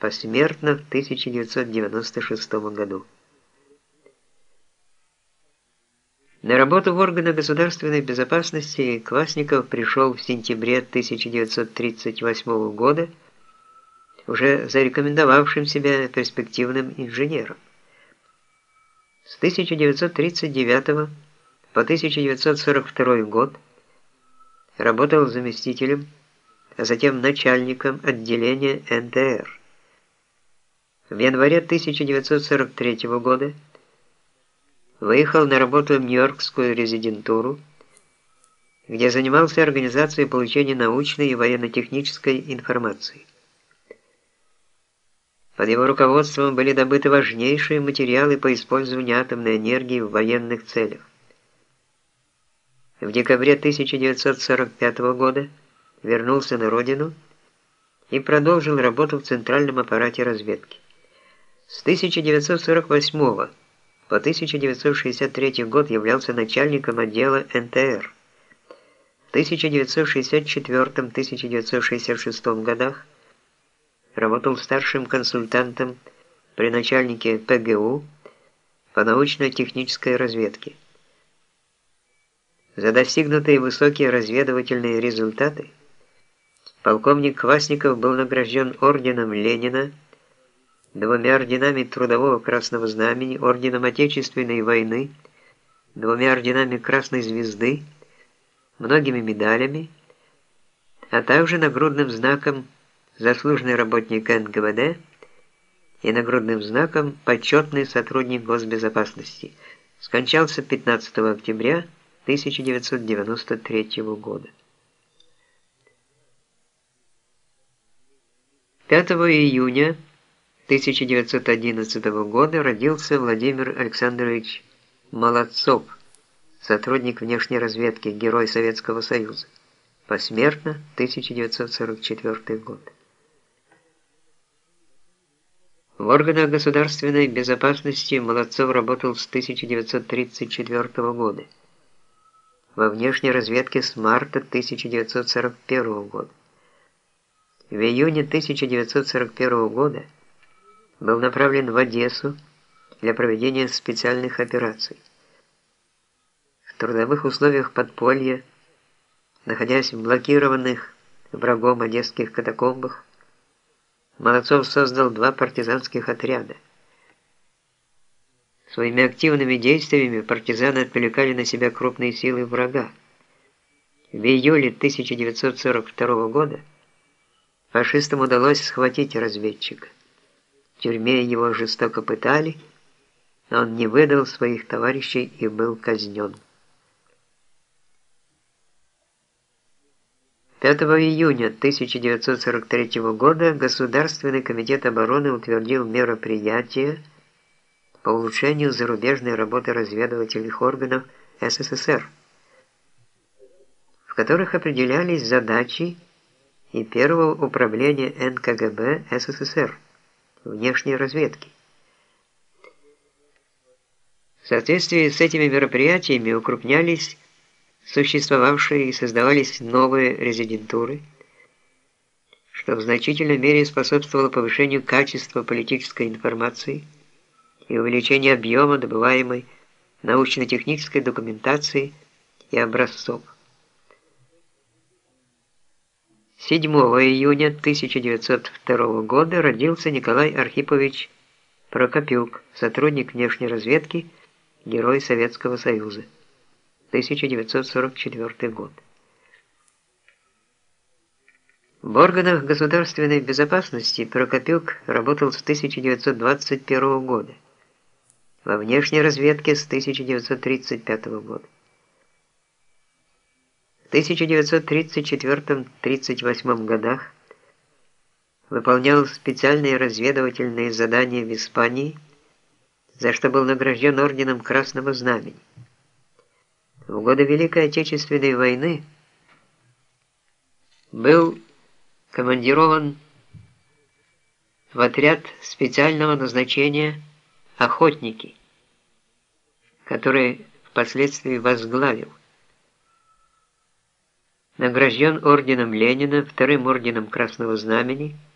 посмертно в 1996 году. На работу в органы государственной безопасности Квасников пришел в сентябре 1938 года, уже зарекомендовавшим себя перспективным инженером. С 1939 по 1942 год работал заместителем, а затем начальником отделения НТР. В январе 1943 года выехал на работу в Нью-Йоркскую резидентуру, где занимался организацией получения научной и военно-технической информации. Под его руководством были добыты важнейшие материалы по использованию атомной энергии в военных целях. В декабре 1945 года вернулся на родину и продолжил работу в центральном аппарате разведки. С 1948 года по 1963 год являлся начальником отдела НТР. В 1964-1966 годах работал старшим консультантом при начальнике ПГУ по научно-технической разведке. За достигнутые высокие разведывательные результаты полковник Квасников был награжден орденом Ленина двумя орденами Трудового Красного Знамени, орденом Отечественной войны, двумя орденами Красной Звезды, многими медалями, а также нагрудным знаком «Заслуженный работник НКВД» и нагрудным знаком «Почетный сотрудник госбезопасности». Скончался 15 октября 1993 года. 5 июня 1911 года родился Владимир Александрович Молодцов, сотрудник внешней разведки, герой Советского Союза. Посмертно 1944 год. В органах государственной безопасности Молодцов работал с 1934 года. Во внешней разведке с марта 1941 года. В июне 1941 года был направлен в Одессу для проведения специальных операций. В трудовых условиях подполья, находясь в блокированных врагом одесских катакомбах, Молодцов создал два партизанских отряда. Своими активными действиями партизаны отвлекали на себя крупные силы врага. В июле 1942 года фашистам удалось схватить разведчика. В тюрьме его жестоко пытали, но он не выдал своих товарищей и был казнен. 5 июня 1943 года Государственный комитет обороны утвердил мероприятия по улучшению зарубежной работы разведывательных органов СССР, в которых определялись задачи и первого управления НКГБ СССР внешней разведки. В соответствии с этими мероприятиями укрупнялись существовавшие и создавались новые резидентуры, что в значительной мере способствовало повышению качества политической информации и увеличению объема добываемой научно-технической документации и образцов. 7 июня 1902 года родился Николай Архипович Прокопюк, сотрудник внешней разведки, герой Советского Союза. 1944 год. В органах государственной безопасности Прокопюк работал с 1921 года, во внешней разведке с 1935 года. В 1934-38 годах выполнял специальные разведывательные задания в Испании, за что был награжден орденом Красного Знамени. В годы Великой Отечественной войны был командирован в отряд специального назначения «Охотники», который впоследствии возглавил награжден орденом Ленина, вторым орденом Красного Знамени –